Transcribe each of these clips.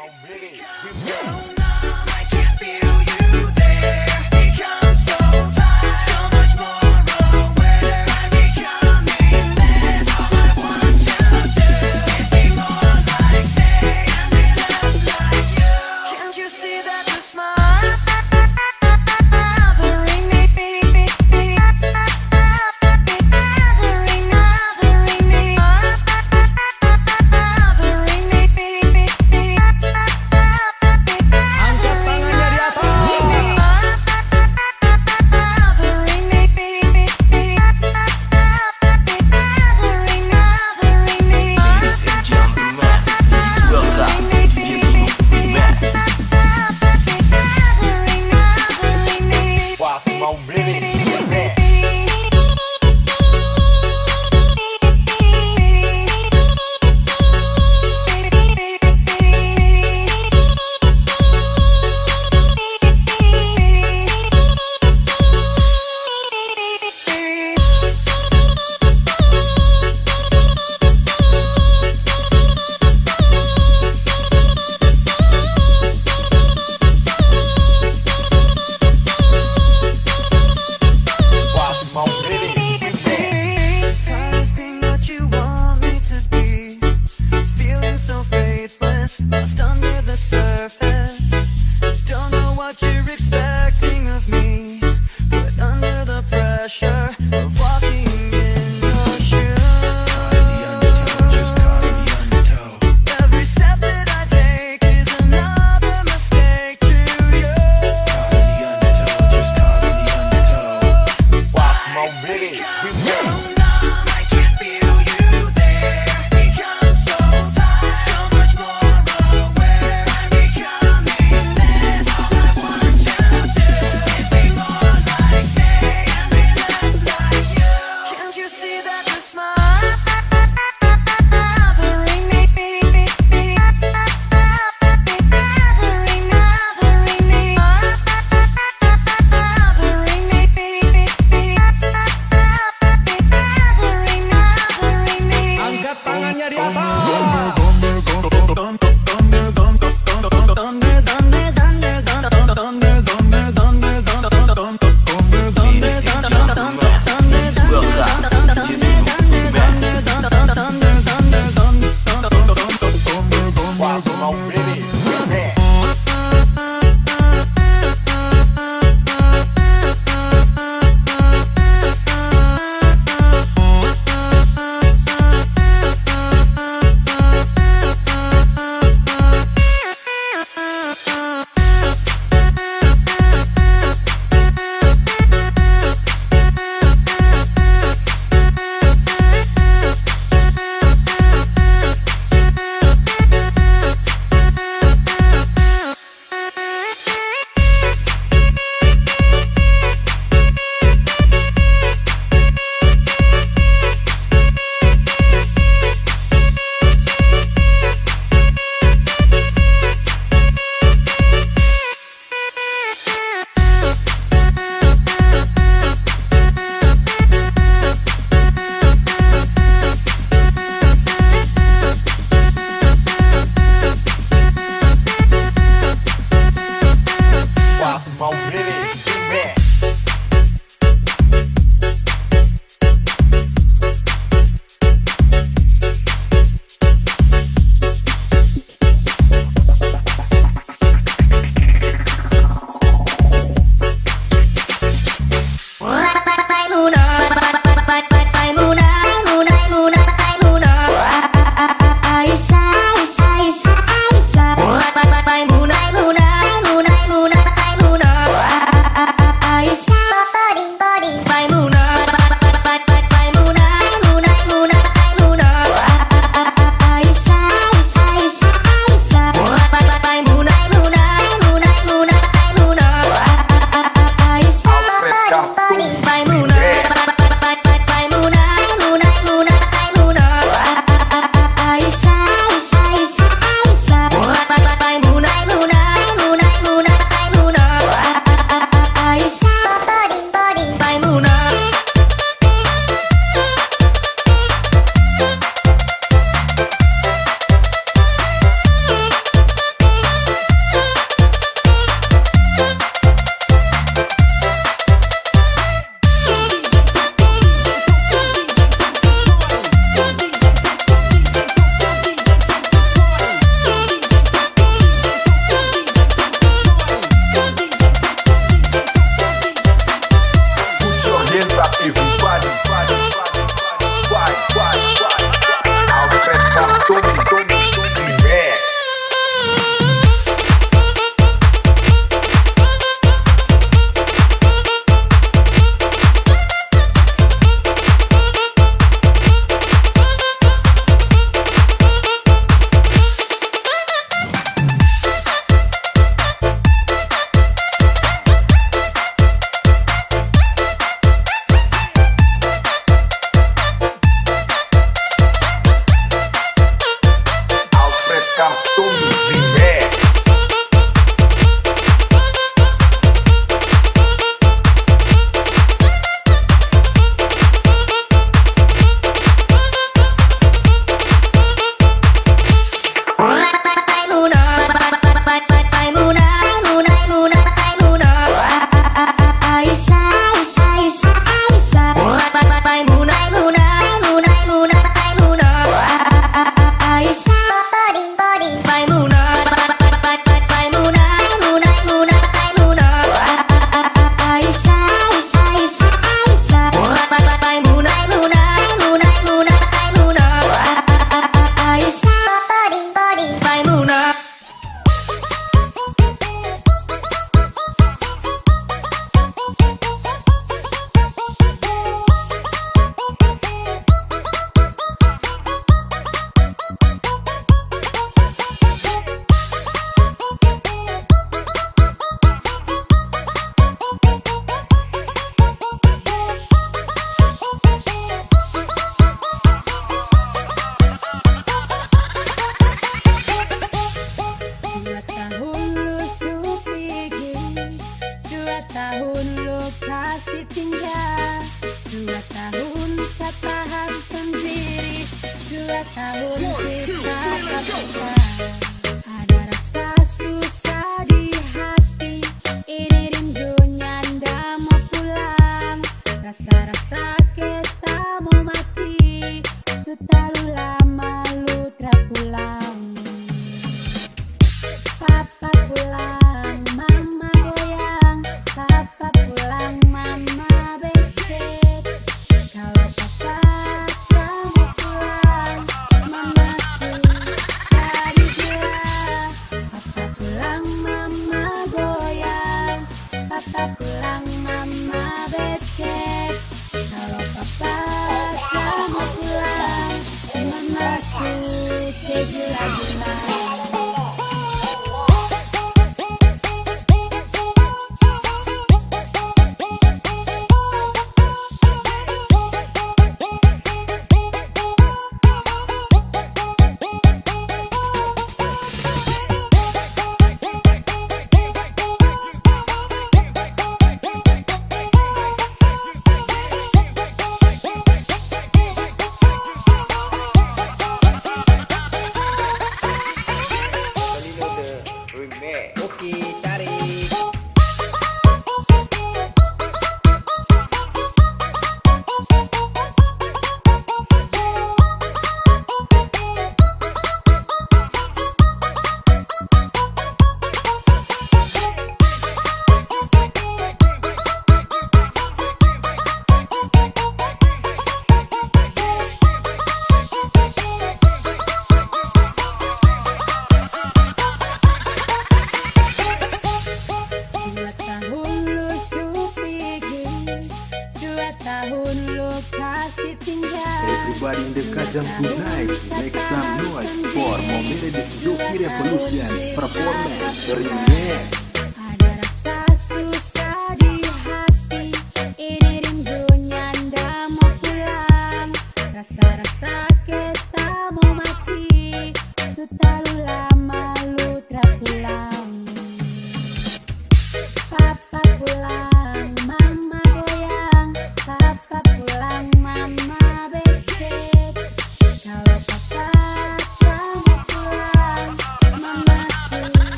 I'm on it. torture Palmeiras.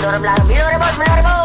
Belum, belum, belum, belum,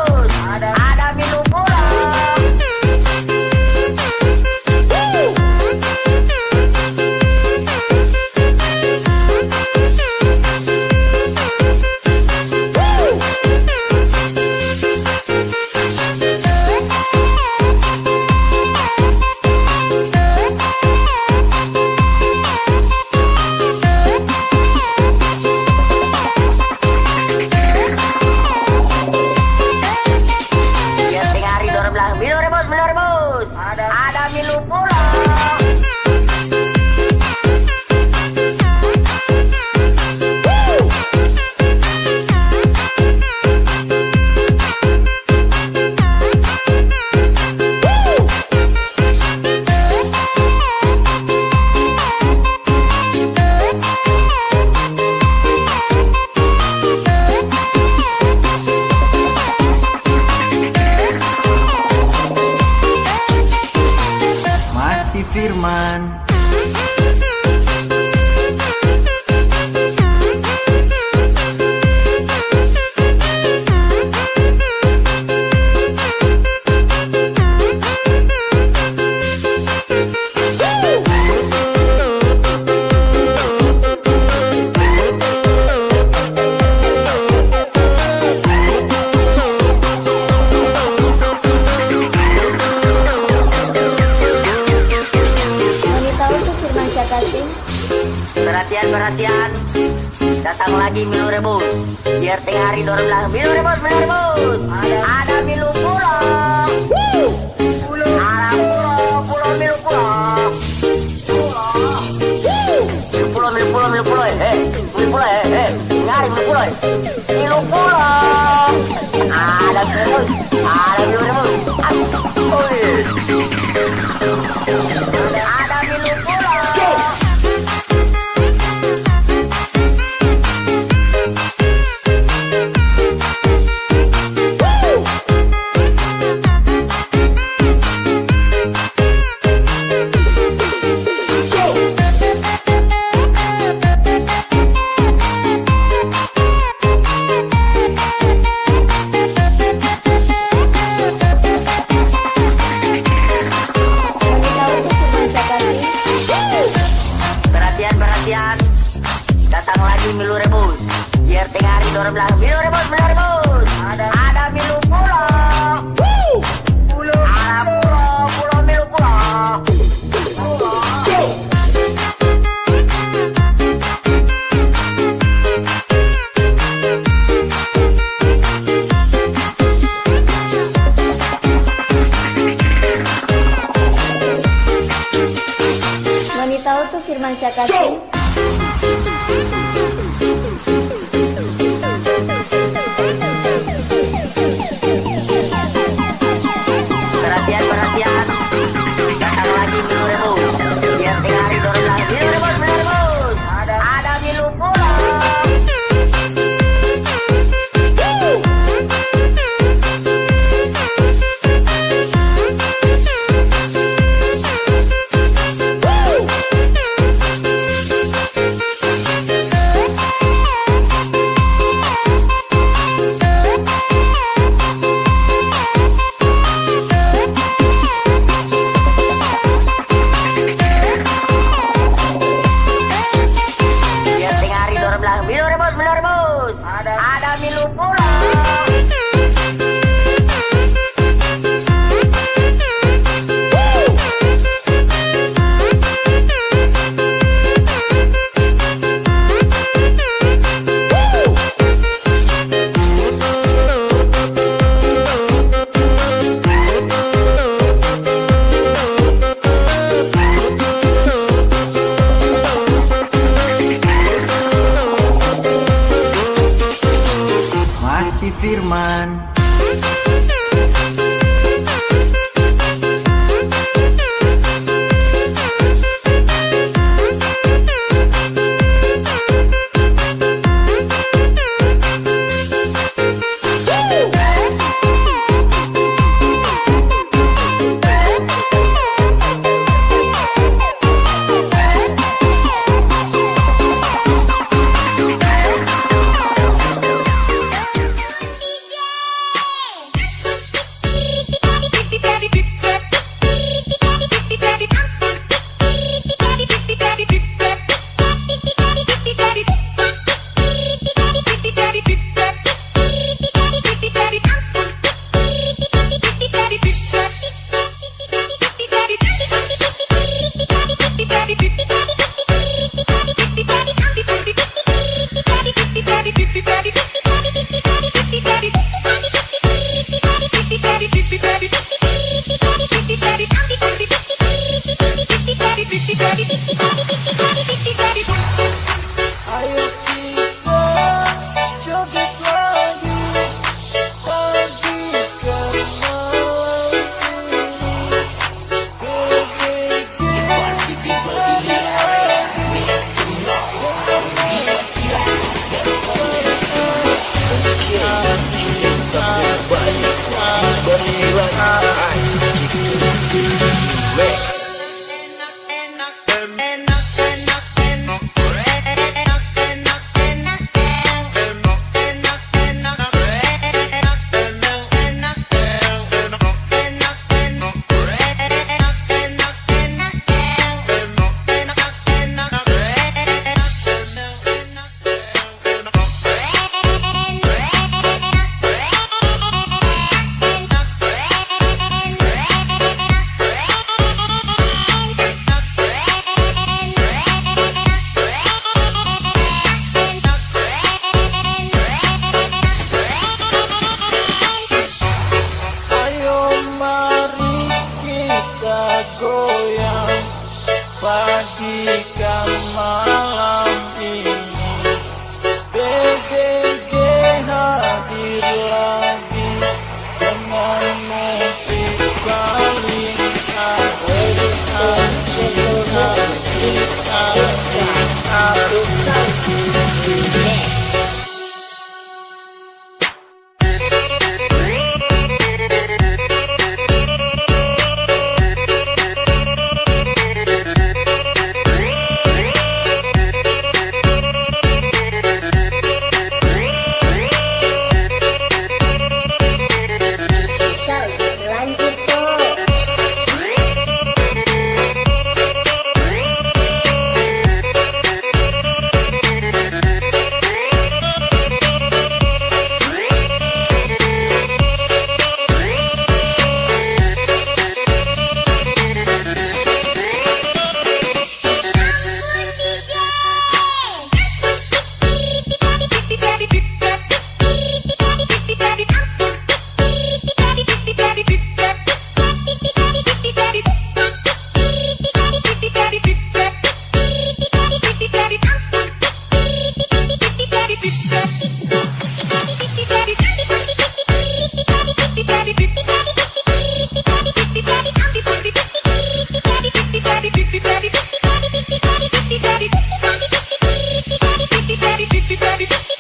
Datang lagi Milu Rebus. Biar tengah hari dorong bilang, Milu Rebus, Milu Rebus. Ada, ada Milu pulang. Pulau. Ada pulau, pulau pulau, pulau, pulau. Eh, pulau, eh, eh. Pulau. Ada Rebus. kita goyang pagi kan malam ini BBG hadir lagi dengan musik paling harus di hati hati hati Daddy, daddy, daddy, daddy,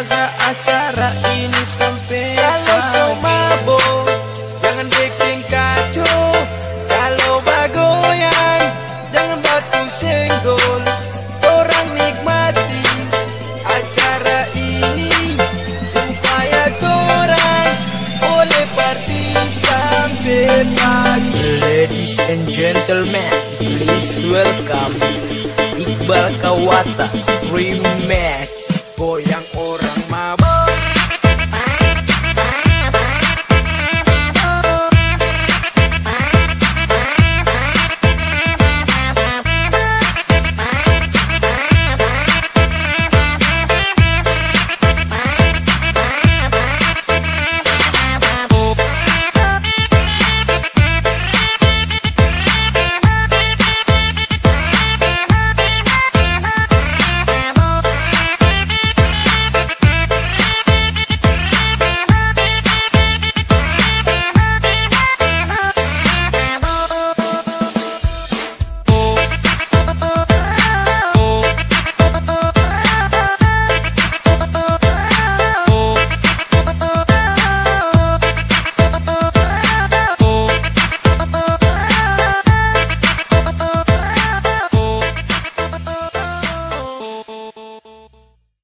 I